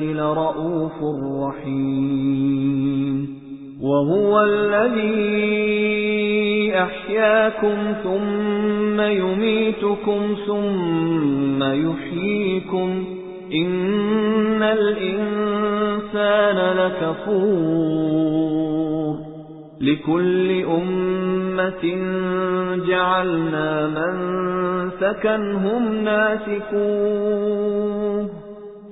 لَرَءُوفٌ رَحِيمٌ. وَهُوَ الَّذِي أَحْيَاكُمْ ثُمَّ يُمِيتُكُمْ ثُمَّ يُحْيِيكُمْ. إِنَّ الْإِنسَانَ لَكَفُورٌ. لِكُلِّ أُمَّةٍ جَعَلْنَا مَنسَكًا هُمْ نَاسِكُوهُ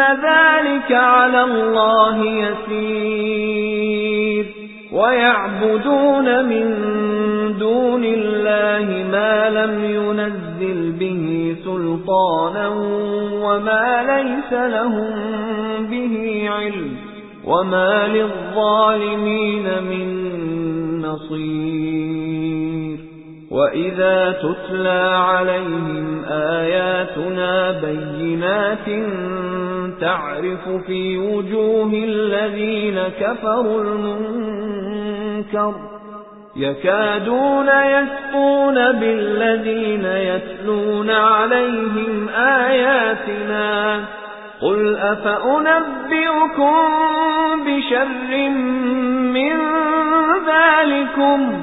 ذَلِكَ عَلَى اللَّهِ يَسِيرٌ وَيَعْبُدُونَ مِن دُونِ اللَّهِ مَا لَمْ يُنَزِّلْ بِهِ سُلْطَانًا وَمَا لَيْسَ لَهُم بِهِ عِلْمٌ وَمَا لِلظَّالِمِينَ مِن نَّصِيرٍ وَإِذَا تُتْلَى عَلَيْهِمْ آيَاتُنَا بَيِّنَاتٍ تَعْرِفُ فِي وُجُوهِ الَّذِينَ كَفَرُوا الْمُنكَرَ يَكَادُونَ يَسْطُونَ بِالَّذِينَ يَتْلُونَ عَلَيْهِمْ آيَاتِنَا قُلْ أَفَأُنَبِّئُكُم بِشَرٍّ مِّن ذَلِكُمْ